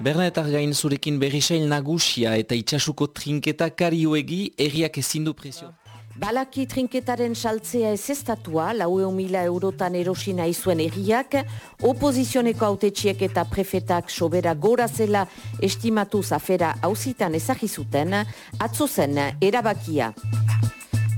Bernaetar gain zurekin berrisail nagusia eta itxasuko trinketa karioegi erriak ezindu presio. Balaki trinketaren saltzea ez estatua, lau mila eurotan erosina izuen erriak, opozizioneko autetxiek eta prefetak sobera gora zela estimatu zafera hauzitan ezagizuten, atzo zen erabakia.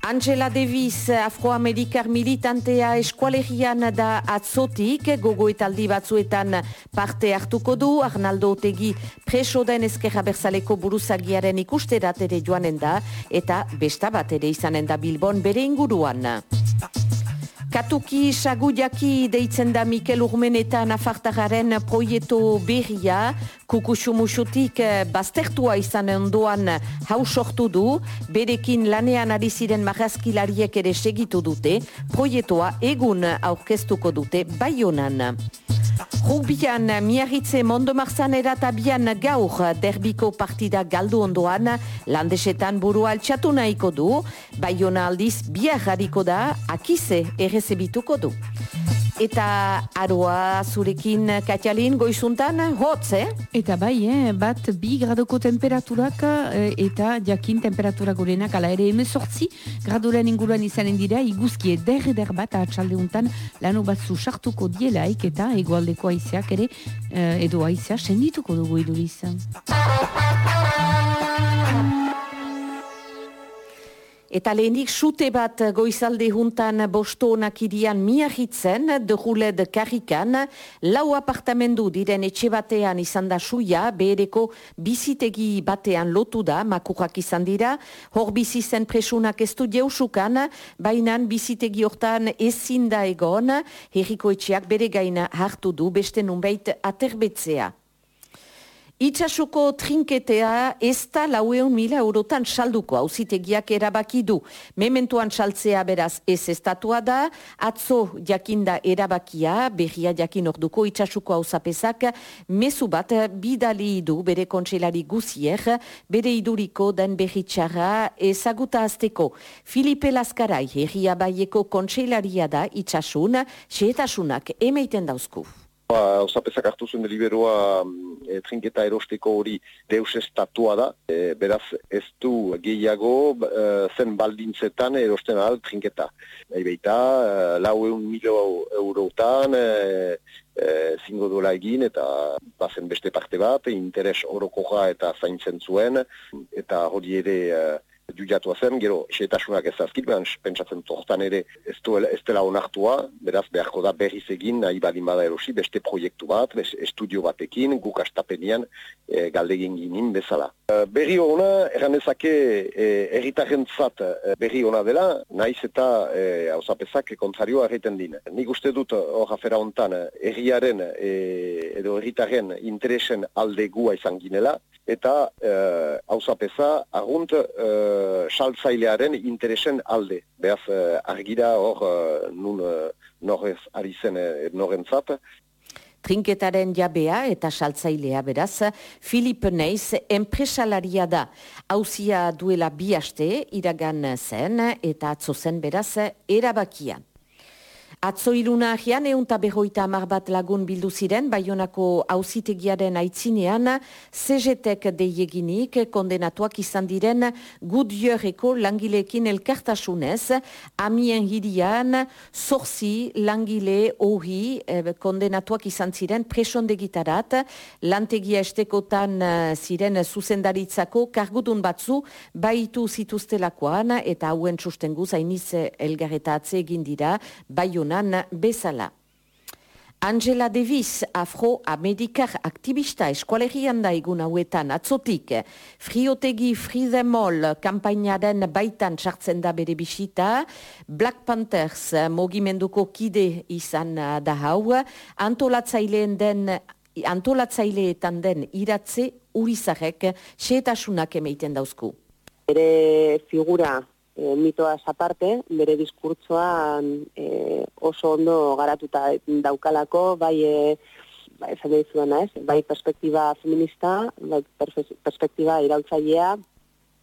Angela Davis, afroamerikar militantea eskualegian da atzotik, gogoetaldi batzuetan parte hartuko du, Arnaldo Otegi preso den ezkerra berzaleko buruzagiaren ikusterat ere joanen da, eta besta bat ere izanen da Bilbon bere inguruan. Katuki Sagudiaki deitzen da Mikel Urmen eta Nafartagaren proieto berria, kukusumusutik eh, baztertua izan ondoan hausortu du, berekin lanean ari ziren marazkilariek ere segitu dute, proietoa egun aurkeztuko dute baionan. Rugbian, miarritze mondo marzan eratabian gaur derbiko partida galdu ondoan, landesetan burua altxatu nahiko du, baiona aldiz biar da, akize errezebituko du. Eta aroa zurekin katialin goizuntan, hotz, eh? Eta bai, eh? bat bi gradoko temperaturak eh, eta jakin temperatura gorenak ala ere emezortzi gradoren inguruan izanen dira iguzki eder eder bat atxalde untan lano bat sartuko dielaik eta egoaldeko aizeak ere eh, edo aizea sendituko dugu iduriz. Eta lehenik sute bat goizalde juntan bostonak irian miahitzen, deruled karrikan, lau apartamendu diren etxe batean izan da suia, behereko bizitegi batean lotu da, makurrak izan dira, hor bizi zen presunak ez du jeusukan, bainan bizitegi hortan ezin da egon, herriko etxeak bere gaina hartu du, beste nunbait aterbetzea. Itxasuko trinketea ez da laueun mila eurotan salduko hauzitegiak erabaki du. Mementuan saltzea beraz ez estatua da, atzo jakinda erabakia, berria jakin orduko itxasuko hauzapezak, mesu bat bidali du bere kontselari guzier, bere iduriko den berritxarra ezaguta azteko. Filipe Laskarai, herria baieko kontselaria da itxasun, xeetasunak emeiten dauzku. Osapezak hartu zuen deliberoa e, trinketa erosteko hori deus estatua da, e, beraz ez du gehiago e, zen baldintzetan erosten ahal trinketa. Nahi beita, e, lau eun milo eurotan e, e, zingo dola egin eta bazen beste parte bat, interes orokoja eta zaintzen zuen, eta hori ere jujatua zen, gero xetasunak ez azkit, behan pentsatzen tortan ere ez, duela, ez dela onartua, beraz beharko da berriz egin, nahi badin bada erosi, beste proiektu bat, beste estudio batekin, guk astapenian e, galdegin ginin bezala. E, berri hona, eran ezake e, zat e, berri hona dela, naiz eta e, hausapezak kontrarioa erreten din. Nik uste dut hor afera hontan, erriaren e, edo erritaren interesen alde gua izan ginela, eta hausapeza e, argunt e, saltzailearen interesen alde. Beaz, uh, argira hor uh, nun uh, norrez ari zen uh, Trinketaren jabea eta saltzailea beraz, Filip Neiz enpresalaria da. Hauzia duela bi aste iragan zen eta atzo zen beraz erabakian. Atzo iluna ahian eunta behoita amar bat lagun bildu ziren, baionako hauzitegiaren aitzinean, CGTek deieginik kondenatuak izan diren gudjöreko langileekin elkartasunez, amien hirian, zorzi langile hori eh, kondenatuak izan ziren presondegitarat, lantegia estekotan eh, ziren zuzendaritzako kargudun batzu baitu zituztelakoan, eta hauen sustengu zainiz elgarretatze egin dira, baiona nan bezala. Angela Davis, afro-amerikar aktivista eskualerian da egun hauetan atzotik, friotegi fridemol kampainaren baitan sartzen da bere bisita, Black Panthers mogimenduko kide izan da hau, antolatzaileen den antolatzaileetan den iratze urizarek xeetasunak emeiten dauzku. Ere figura e, mitoa aparte, bere diskurtsoan e, oso ondo garatuta daukalako, bai e, ba, esan ez, bai perspektiba feminista, bai perspektiba irautzailea,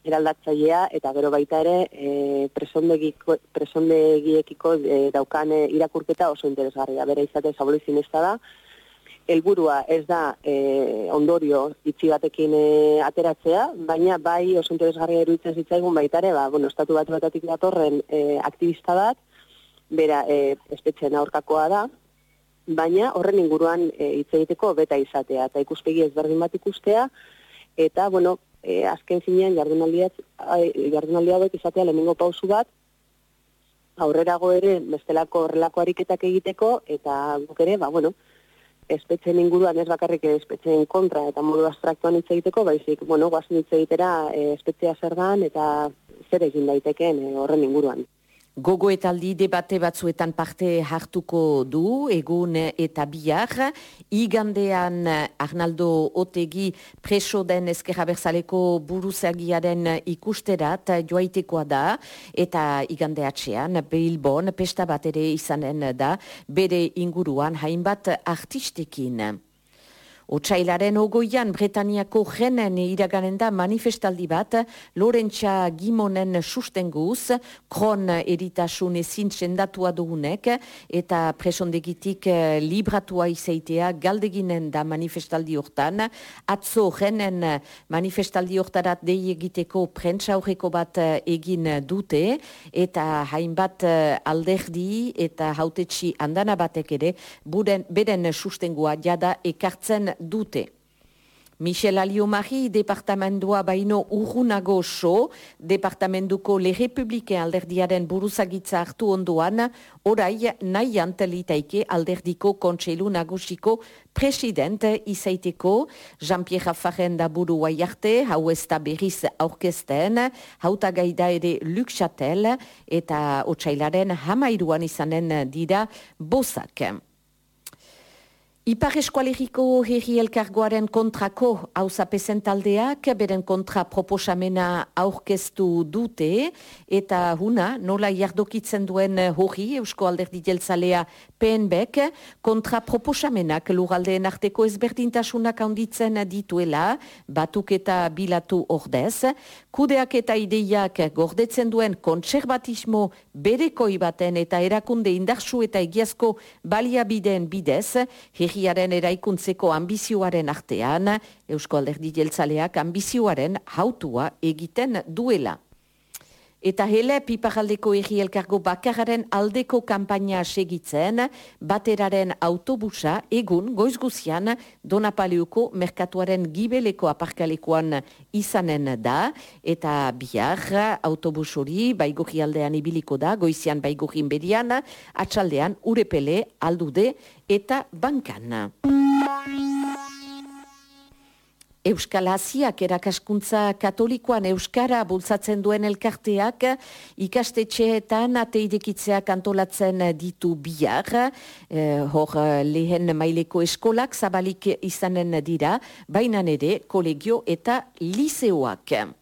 eraldatzailea, eta gero baita ere e, presondegiekiko e, daukan irakurketa oso interesgarria. Bere izate zabolizin da, helburua ez da e, ondorio itzi batekin e, ateratzea, baina bai oso interesgarria iruditzen zitzaigun baitare, ba, bueno, estatu bat batatik datorren e, aktivista bat, bera e, espetxen aurkakoa da, baina horren inguruan e, hitz egiteko beta izatea, eta ikuspegi ezberdin bat ikustea, eta, bueno, e, azken zinean jardunaldiak, jardunaldiak izatea lehenengo pausu bat, aurrerago ere bestelako horrelako ariketak egiteko, eta guk ere, ba, bueno, espetxen inguruan ez bakarrik espetxen kontra eta modu abstraktuan hitz egiteko, baizik, bueno, guazen hitz egitera e, espetzea zer dan eta zer egin daiteken e, horren inguruan. Gogoetaldi debate batzuetan parte hartuko du, egun eta bihar. Igandean Arnaldo Otegi preso den ezkerra berzaleko buruzagiaren ikusterat joaitekoa da, eta igandeatxean Bilbon pesta bat ere izanen da, bere inguruan hainbat artistekin. Otsailaren ogoian Bretaniako jenen iraganen da manifestaldi bat Lorentza Gimonen sustenguz, kron eritasun ezin txendatua dugunek eta presondegitik eh, libratua izaitea galdeginen da manifestaldi hortan. Atzo jenen manifestaldi hortarat dei egiteko prentsa horreko bat eh, egin dute eta hainbat eh, alderdi eta hautetxi andana batek ere buren, beren sustengua jada ekartzen dute. Michel Aliomari departamendua baino urgunago so, departamentuko Le Republike alderdiaren buruzagitza hartu ondoan, orai nahi antelitaike alderdiko kontseilu nagusiko president izaiteko, Jean-Pierre Rafaren da buru arte, hau ez da berriz aurkesten, hauta gaida ere Luc Chatel, eta otsailaren hamairuan izanen dira bozak. Ipar eskualeriko herri elkargoaren kontrako hauzapezen taldeak beren kontra proposamena aurkeztu dute eta huna nola jardokitzen duen hori Eusko Alderdi Jeltzalea PNBek kontra proposamenak lugaldeen arteko ezberdintasunak handitzen dituela batuk eta bilatu ordez. Kudeak eta ideiak gordetzen duen kontserbatismo berekoi baten eta erakunde indarsu eta egiazko baliabideen bidez, herriaren eraikuntzeko ambizioaren artean, Eusko Alderdi Jeltzaleak ambizioaren hautua egiten duela. Eta hele piparaldeko erri elkargo bakararen aldeko kampaina segitzen, bateraren autobusa egun goizguzian Donapaleuko merkatuaren gibeleko aparkalekoan izanen da, eta bihar autobus hori baigoki aldean ibiliko da, goizian baigokin berian, atxaldean urepele aldude eta bankan. Euskal Aziak erakaskuntza katolikoan Euskara bultzatzen duen elkarteak ikastetxeetan ateidekitzeak antolatzen ditu bihar. Eh, hor lehen maileko eskolak zabalik izanen dira, bainan ere kolegio eta liseoak.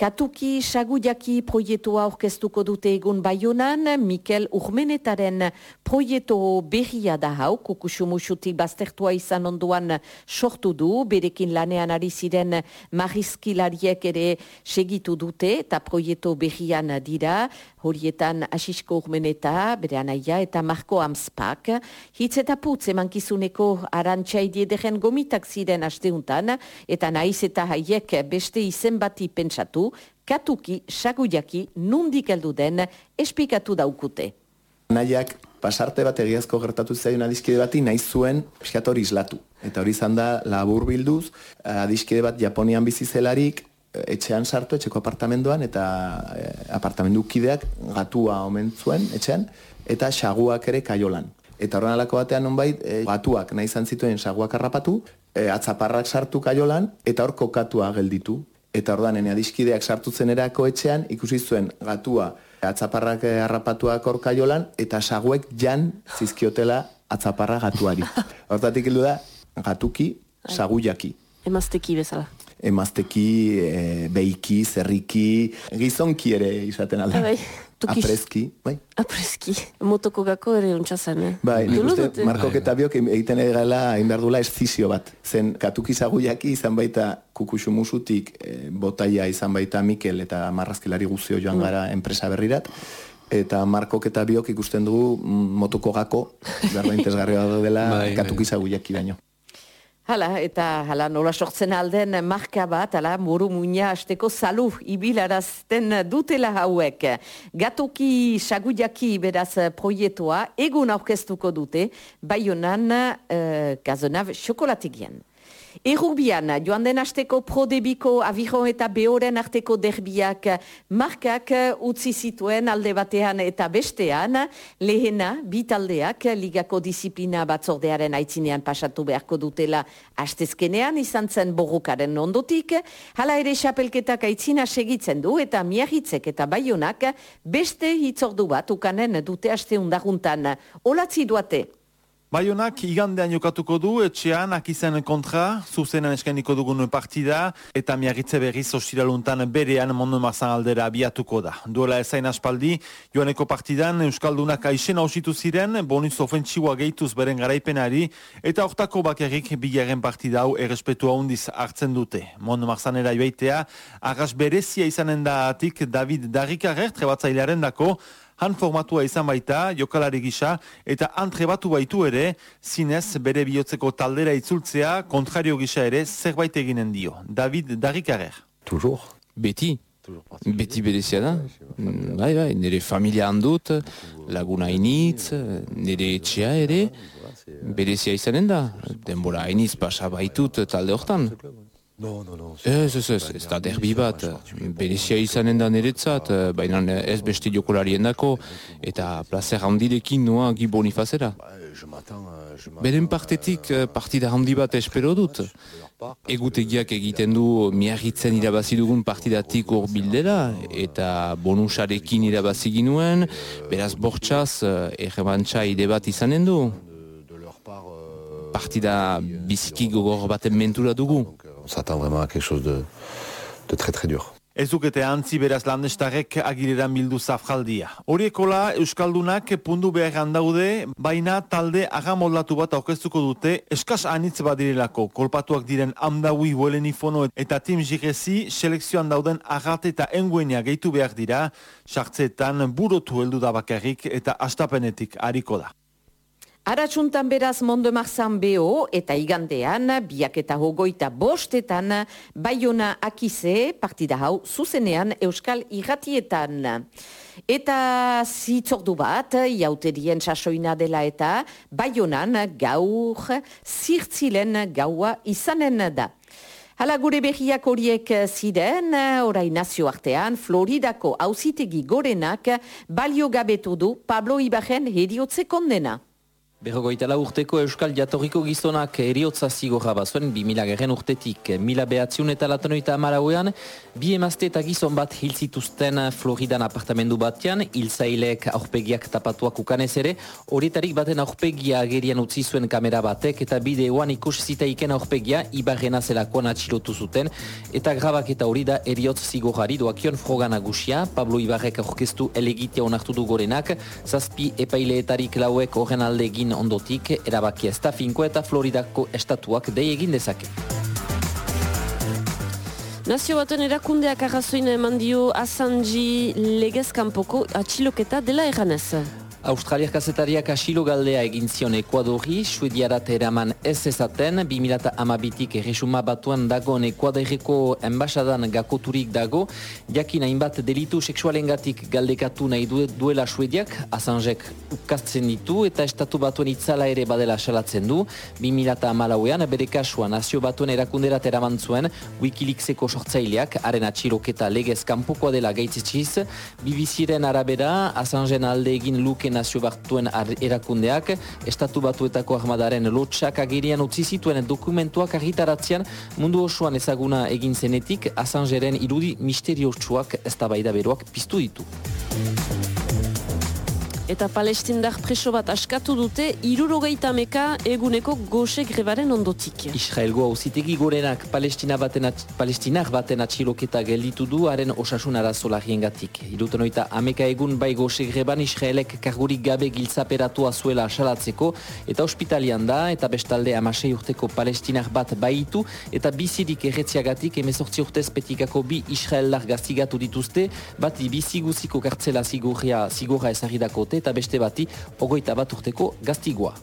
Katuki Sagudaki proietoa orkestuko dute egun baionan, Mikel Urmenetaren proieto berria da hau, kukusumusutik baztertua izan onduan sortu du, berekin lanean ari ziren marizkilariek ere segitu dute, eta proieto berrian dira, horietan Asisko Urmeneta, bere anaia, eta Marko Amspak. Hitz eta putz emankizuneko arantxai diederen gomitak ziren asteuntan, eta naiz eta haiek beste izen bati pentsatu, katuki, saguiaki, nundik heldu den, espikatu daukute. Nahiak pasarte bat egiazko gertatu zaion adiskide bati nahi zuen piskat hori islatu. Eta hori izan da labur bilduz, adiskide bat Japonian bizizelarik, etxean sartu, etxeko apartamendoan, eta e, apartamendu kideak gatua omen zuen etxean, eta xaguak ere kaiolan. Eta horren alako batean nonbait, e, gatuak nahi izan zituen xaguak harrapatu, e, atzaparrak sartu kaiolan, eta hor kokatua gelditu. Eta ordan ene adiskideak sartutzen erako etxean, ikusi zuen gatua atzaparrak harrapatuak hor kaiolan, eta xaguek jan zizkiotela atzaparra gatuari. Hortatik heldu da, gatuki, saguiaki. Emazteki bezala emazteki, e, beiki, zerriki, gizonki ere izaten alda. Bai, Apreski, bai. Apreski, motoko gako ere untxazan, eh? Bai, nik uste, Marko eta biok egiten egala inberdula eszizio bat. Zen, katuki zaguiaki izan baita kukusu musutik, e, botaia izan baita Mikel eta marrazkelari guzio joan mm. gara enpresa berrirat, eta Markok eta biok ikusten dugu mm, motoko gako, berda intezgarria dela Bai, bai. katukiza guiaki baino. Hala, eta hala nola sortzen alden marka bat, hala, muru muina asteko salu ibilarazten dutela hauek. Gatoki sagudiaki beraz proietoa egun aurkeztuko dute, baionan uh, gazonav xokolategian. Errubian, joan den asteko prodebiko aviron eta beoren arteko derbiak markak utzi zituen alde batean eta bestean, lehena, bi taldeak ligako disiplina batzordearen aitzinean pasatu beharko dutela astezkenean izan zen borrokaren ondotik, hala ere xapelketak aitzina segitzen du eta miahitzek eta baionak beste hitzordu bat ukanen dute aste undaruntan. Olatzi duate. Baionak igandean jokatuko du, etxean, akizen kontra, zuzenan eskainiko dugun partida, eta miagitze berriz ostiraluntan berean mondo marzan aldera abiatuko da. Duela ezain aspaldi, joaneko partidan Euskaldunak aixen hausitu ziren, bonus ofentsiua gehituz beren garaipenari, eta hortako bakarrik bilaren partida hau errespetua handiz hartzen dute. Mondo marzanera joaitea, arras berezia izanen da atik David Darrikarer, trebatzailearen dako, han formatua izan baita, jokalari gisa, eta antre batu baitu ere, zinez bere bihotzeko taldera itzultzea, kontrario gisa ere, zerbait eginen dio. David Darrikarer. Toujours. Beti. Beti berezia da. Mm, Bai, bai, nire familia handut, laguna hainitz, nire etxea ere, berezia izanen da. Denbora hainitz pasa baitut talde hortan. Non, non, non. Ez, ez, ez, ez da derbi bat. Berezia izanen da niretzat, baina ez beste jokolarien dako, eta placer handirekin noa gi bonifazera. Euh, je m'attends, Beren partetik eh, partida handi bat espero dut. Egutegiak egiten du miarritzen irabazi dugun partidatik hor bildera, eta bonusarekin irabazi ginuen, beraz bortxaz errebantxa ide bat izanen du. euh, Partida biziki gogor baten mentura dugu. S'attend vraiment à quelque chose de, de très très dur. Ez dukete antzi beraz landestarek agileran bildu zafjaldia. Horiekola Euskaldunak pundu beharran daude, baina talde agamoldatu bat aurkeztuko dute, eskas anitz badirelako, kolpatuak diren amdaui huelenifono eta tim jirezi, selekzioan dauden agat eta enguenia gehitu behar dira, sartzeetan burotu heldu da bakarrik eta astapenetik hariko da. Aratsuntan beraz Mondo Marzan BO eta igandean biak eta hogoita bostetan Baiona Akize partida hau zuzenean Euskal Irratietan. Eta zitzordu bat, jauterien sasoina dela eta Baionan gaur zirtzilen gaua izanen da. Hala gure berriak horiek ziren, orain nazioartean, Floridako hauzitegi gorenak balio gabetu du Pablo Ibarren heriotze kondena. Berrogoita lau urteko Euskal Jatorriko gizonak eriotza zigorra bazuen 2000 gerren urtetik. Mila behatziun eta latanoita amarauean, bi emazte eta gizon bat hil zituzten Floridan apartamendu batean, hilzaileek aurpegiak tapatuak ukanez ere, horietarik baten aurpegia agerian utzi zuen kamera batek eta bideoan ikus zitaiken aurpegia ibarrena zelakoan atxilotu zuten, eta grabak eta hori da eriotz zigorrari doakion froga nagusia, Pablo Ibarrek aurkeztu elegitea onartu du gorenak, zazpi epaileetarik lauek horren alde egin ondotik, erabakia ez da finko eta Floridako estatuak dei egin dezake. Nazio batuen erakundeak arrazoin eman dio Assange legezkanpoko atxiloketa dela erranez. Australiak kazetariak asilo galdea egin zion Ekuadori, suediarat eraman ez ezaten, 2008tik erresuma batuan dagoen Ekuaderiko enbasadan gakoturik dago, jakin hainbat delitu seksualengatik galdekatu nahi du, duela suediak, Assangek ukazten ditu eta estatu batuen itzala ere badela salatzen du, 2008an bere kasua nazio batuen erakunderat eraman zuen, Wikileakseko sortzaileak, haren atxiloketa legez kanpokoa dela gaitzetxiz, BBC-ren arabera, Assangeen alde egin luke nazio batuen ar- erakundeak, estatu batuetako armadaren lotxak agerian utzi zituen dokumentuak argitaratzean mundu osoan ezaguna egin zenetik, Assangeren irudi misteriotsuak eztabaida beroak piztu ditu. Eta palestindar preso bat askatu dute irurogeita meka eguneko goxe grebaren ondotik. Israelgo hauzitegi gorenak Palestina baten at, Palestinak baten atxiloketa gelditu du haren osasun arazolarien gatik. Iruten oita ameka egun bai goxe greban Israelek kargurik gabe giltzaperatua zuela asalatzeko eta ospitalian da eta bestalde amasei urteko Palestinak bat baitu eta bizirik erretziagatik emezortzi urtez petikako bi Israeldar gaztigatu dituzte, bati bizi guziko kartzela zigurria zigurra ezagidakote eta beste bati ogoita bat urteko gaztigua.